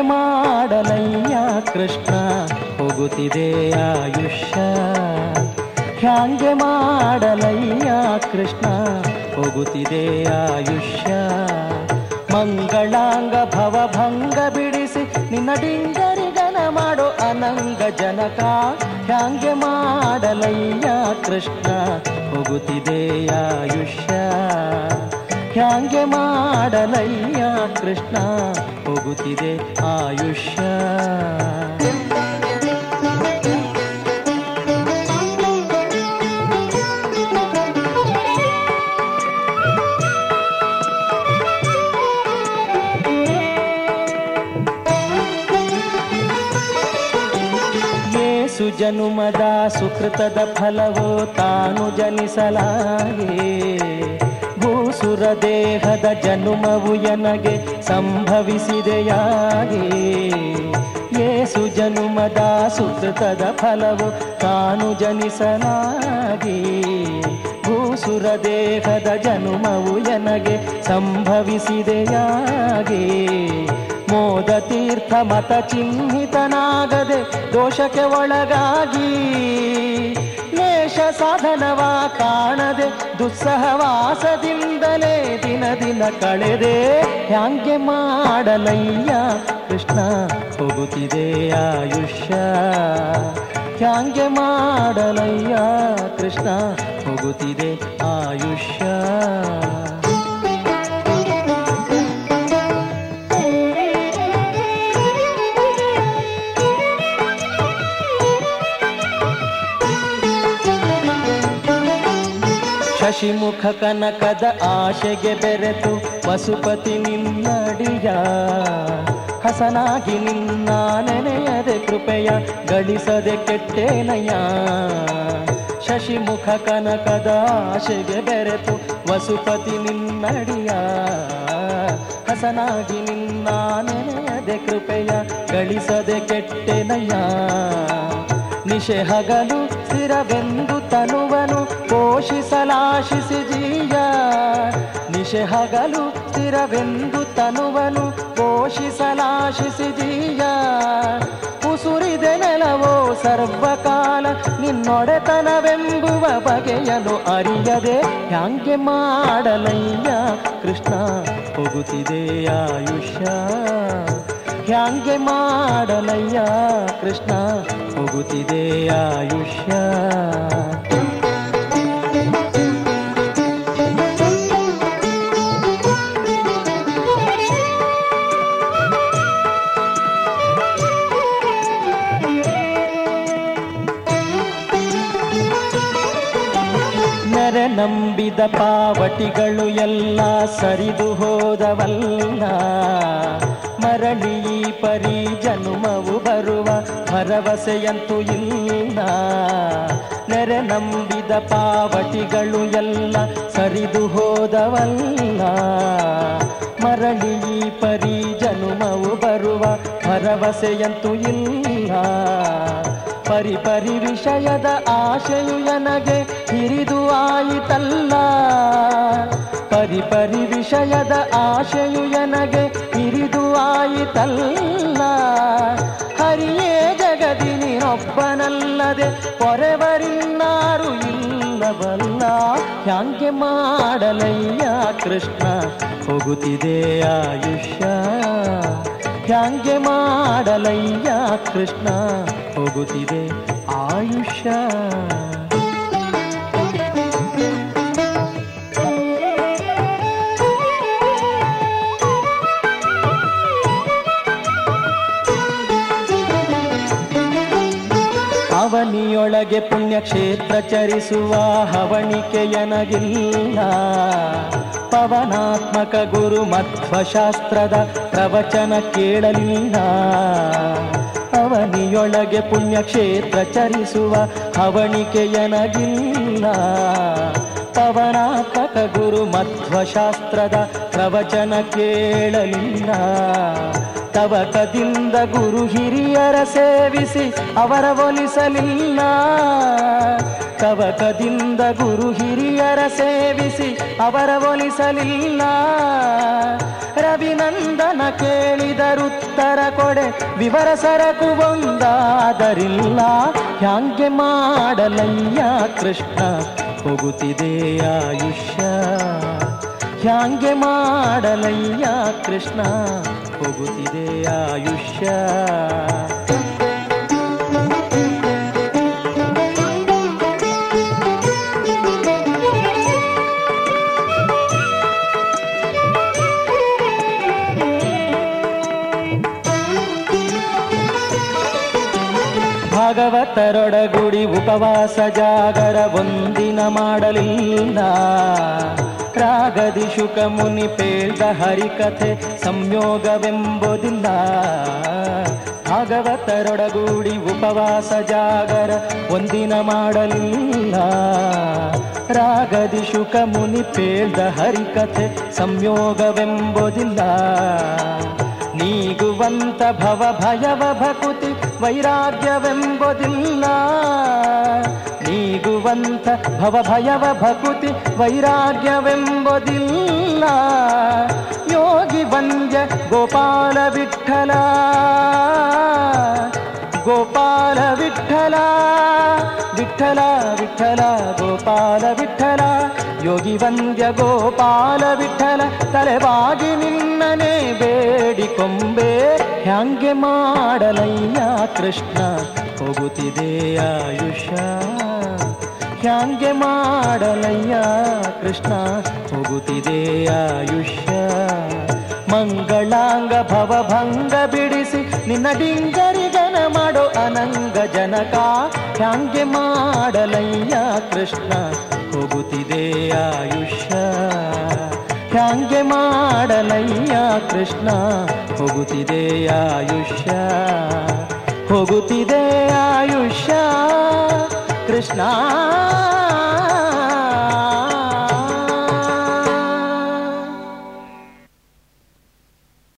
ಮಾಡಲಯ್ಯ ಕೃಷ್ಣ, ಹೋಗುತ್ತಿದೆ ಆಯುಷ್ಯ. ಹ್ಯಾಂಗೆ ಮಾಡಲಯ್ಯ ಕೃಷ್ಣ, ಹೋಗುತ್ತಿದೆ ಆಯುಷ್ಯ. ಮಂಗಳಾಂಗ ಭವಭಂಗ ಬಿಡಿಸಿ ನಿನ್ನ ಡಿಂಗರಿಗನ ಮಾಡೋ ಅನಂಗ ಜನಕ. ಹ್ಯಾಂಗೆ ಮಾಡಲಯ್ಯ ಕೃಷ್ಣ, ಹೋಗುತ್ತಿದೆ ಆಯುಷ್ಯ. ಹ್ಯಾಂಗೆ ಮಾಡಲಯ್ಯ ಕೃಷ್ಣ? ಹೋಗುತ್ತಿದೆ ಆಯುಷ್ಯ. ಜನುಮದ ಸುಕೃತದ ಫಲವೋ ತಾನು ಜನಿಸಲಾಗೆ. ಭೂಸುರ ದೇಹದ ಜನುಮವು ಎನಗೆ ಸಂಭವಿಸಿದೆಯಾಗಿ. ಏಸು ಜನುಮದ ಸುಕೃತದ ಫಲವು ತಾನು ಜನಿಸಲಾಗೆ ಭೂಸುರ ದೇಹದ ಜನುಮವು ಎನಗೆ ಸಂಭವಿಸಿದೆಯಾಗಿ. ಮೋದ ತೀರ್ಥ ಮತ ಚಿಹ್ನಿತನಾಗದೆ ದೋಷಕ್ಕೆ ಒಳಗಾಗಿ. ಲೇಷ ಸಾಧನವ ಕಾಣದೆ, ದುಸ್ಸಹವಾಸದಿಂದಲೇ ದಿನ ದಿನ ಕಳೆದೆ. ಹ್ಯಾಂಗೆ ಮಾಡಲಯ್ಯ ಕೃಷ್ಣ, ಹೋಗುತ್ತಿದೆ ಆಯುಷ್ಯ. ಹ್ಯಾಂಗೆ ಮಾಡಲಯ್ಯ ಕೃಷ್ಣ, ಹೋಗುತ್ತಿದೆ ಆಯುಷ್ಯ. ಶಶಿಮುಖ ಕನಕದ ಆಶೆಗೆ ಬೆರೆತು ಪಶುಪತಿ ನಿನ್ನಡಿಯ, ಹಸನಾಗಿ ನಿನ್ನ ನೆನೆಯದೆ ಕೃಪೆಯ ಗಳಿಸದೆ ಕೆಟ್ಟೇನಯ್ಯ. ಶಶಿಮುಖ ಕನಕದ ಆಶೆಗೆ ಬೆರೆತು ವಸುಪತಿ ನಿನ್ನಡಿಯ, ಹಸನಾಗಿ ನಿನ್ನ ನೆನೆಯದೆ ಕೃಪೆಯ ಗಳಿಸದೆ ಕೆಟ್ಟೆನಯ್ಯ. ನಿಶೆ ಹಗಲು ಸ್ಥಿರವೆಂದು ತನುವನು ಪೋಷಿಸಲಾಶಿಸಿ ಜೀಯ. ನಿಶೆ ಹಗಲು ಸ್ಥಿರವೆಂದು ತನುವನು ಪೋಷಿಸಲಾಶಿಸಿ ಜೀಯ. ಉಸುರಿದೆ ನೆಲವೋ ಸರ್ವಕಾಲ ನಿನ್ನೊಡೆತನವೆಂಬುವ ಬಗೆಯನು ಅರಿಯದೆ ಹ್ಯಾಂಗೆ ಮಾಡಲಯ್ಯ ಕೃಷ್ಣ? ಹೋಗುತ್ತಿದೆ ಆಯುಷ್ಯ. ಹ್ಯಾಂಗೆ ಮಾಡಲಯ್ಯ ಕೃಷ್ಣ? ಹೋಗುತ್ತಿದೆ ಆಯುಷ್ಯ. ನಂಬಿದ ಪಾವಟಿಗಳು ಎಲ್ಲ ಸರಿದು ಹೋದವಲ್ಲ. ಮರಳಿ ಪರಿ ಜನುಮವು ಬರುವ ಭರವಸೆಯಂತೂ ಇಲ್ಲ. ನೆರೆ ನಂಬಿದ ಪಾವಟಿಗಳು ಎಲ್ಲ ಸರಿದು ಹೋದವಲ್ಲ. ಮರಳಿ ಪರಿ ಜನುಮವು ಬರುವ ಭರವಸೆಯಂತೂ ಇಲ್ಲ. ಪರಿ ಪರಿ ವಿಷಯದ ಆಶೆಯು ನನಗೆ ಹಿರಿದು ಆಯಿತಲ್ಲ. ಪರಿ ಪರಿ ವಿಷಯದ ಆಶೆಯು ನನಗೆ ಹಿರಿದು ಆಯಿತಲ್ಲ ಹರಿಯೇ ಜಗದಿ ನೀನೊಬ್ಬನಲ್ಲದೆ ಪೊರೆವರಿನ್ನಾರು ಇಲ್ಲವಲ್ಲ. ಹ್ಯಾಂಗೆ ಮಾಡಲಯ್ಯ ಕೃಷ್ಣ, ಹೋಗುತ್ತಿದೆ ಆಯುಷ್ಯ. ಹ್ಯಾಂಗೆ ಮಾಡಲಯ್ಯ ಕೃಷ್ಣ, ಹೋಗುತ್ತಿದೆ ಆಯುಷ್ಯ. ಅವನಿಯೊಳಗೆ ಪುಣ್ಯಕ್ಷೇತ್ರ ಚರಿಸುವ ಹವಣಿಕೆಯನಗಿಲ್ಲ. ಪವನಾತ್ಮಕ ಗುರು ಮಧ್ವಶಾಸ್ತ್ರದ ಪ್ರವಚನ ಕೇಳಲಿಲ್ಲ. ಅವನಿಯೊಳಗೆ ಪುಣ್ಯಕ್ಷೇತ್ರ ಚರಿಸುವ ಹವಣಿಕೆಯನಗಿಲ್ಲ. ಪವನಾತ್ಮಕ ಗುರು ಮಧ್ವಶಾಸ್ತ್ರದ ಪ್ರವಚನ ಕೇಳಲಿಲ್ಲ. ತವಕದಿಂದ ಗುರು ಹಿರಿಯರ ಸೇವಿಸಿ ಅವರ ಒಲಿಸಲಿಲ್ಲ. ತವಕದಿಂದ ಗುರು ಹಿರಿಯರ ಸೇವಿಸಿ ಅವರ ಒಲಿಸಲಿಲ್ಲ. ರವಿನಂದನ ಕೇಳಿದರುತ್ತರ ಕೊಡೆ ವಿವರ ಸರಕು ಒಂದಾದರಿಲ್ಲ. ಹ್ಯಾಂಗೆ ಮಾಡಲಯ್ಯ ಕೃಷ್ಣ, ಹೋಗುತ್ತಿದೆ ಆಯುಷ್ಯ. ಹ್ಯಾಂಗೆ ಮಾಡಲಯ್ಯ ಕೃಷ್ಣ. ಹೋಗುತ್ತಿದೆ ಆಯುಷ್ಯ. ಭಾಗವತರೊಡಗುಡಿ ಉಪವಾಸ ಜಾಗರ ಒಂದಿನ ಮಾಡಲಿಲ್ಲ. ರಾಗದಿ ಶುಕ ಮುನಿ ಪೇಳ್ದ ಹರಿಕಥೆ ಸಂಯೋಗವೆಂಬುದಿಲ್ಲ. ಭಾಗವತರೊಡಗೂಡಿ ಉಪವಾಸ ಜಾಗರ ಒಂದಿನ ಮಾಡಲಿಲ್ಲ. ರಾಗದಿ ಶುಕ ಮುನಿ ಪೇಳ್ದ ಹರಿಕಥೆ ಸಂಯೋಗವೆಂಬುದಿಲ್ಲ. ನೀಗುವಂತ ಭವ ಭಯವ ಭಕುತಿ ವೈರಾಗ್ಯವೆಂಬುದಿಲ್ಲ. ನೀಗುವಂತ ಭವ ಭಯವ ಭಕುತಿ ವೈರಾಗ್ಯವೆಂಬುದಿಲ್ಲ. ಯೋಗಿ ವಂದ್ಯ ಗೋಪಾಲ ವಿಠಲ. ಗೋಪಾಲ ವಿಠಲ ವಿಠಲ ವಿಠಲ, ಗೋಪಾಲ ವಿಠಲ. ಯೋಗಿ ವಂದ್ಯ ಗೋಪಾಲ ವಿಠಲ, ತಲೆಬಾಗಿ ನಿನ್ನನೆ ಬೇಡಿಕೊಂಬೆ ಹ್ಯಾಂಗೆ ಮಾಡಲಯ್ಯ ಕೃಷ್ಣ, ಹೋಗುತ್ತಿದೆ ಆಯುಷ ಹ್ಯಾಂಗೆ ಮಾಡಲಯ್ಯ ಕೃಷ್ಣ. ಹೋಗುತ್ತಿದೆ ಆಯುಷ್ಯ. ಮಂಗಳಾಂಗ ಭವಭಂಗ ಬಿಡಿಸಿ ನಿನ್ನ ಡಿಂಗರಿಗನ ಮಾಡೋ ಅನಂಗ ಜನಕ ಹ್ಯಾಂಗೆ ಮಾಡಲಯ್ಯ ಕೃಷ್ಣ. ಹೋಗುತ್ತಿದೆ ಆಯುಷ್ಯ. ಹ್ಯಾಂಗೆ ಮಾಡಲಯ್ಯ ಕೃಷ್ಣ. ಹೋಗುತ್ತಿದೆ ಆಯುಷ್ಯ. ಹೋಗುತ್ತಿದೆ ಆಯುಷ್ಯ. कृष्णा।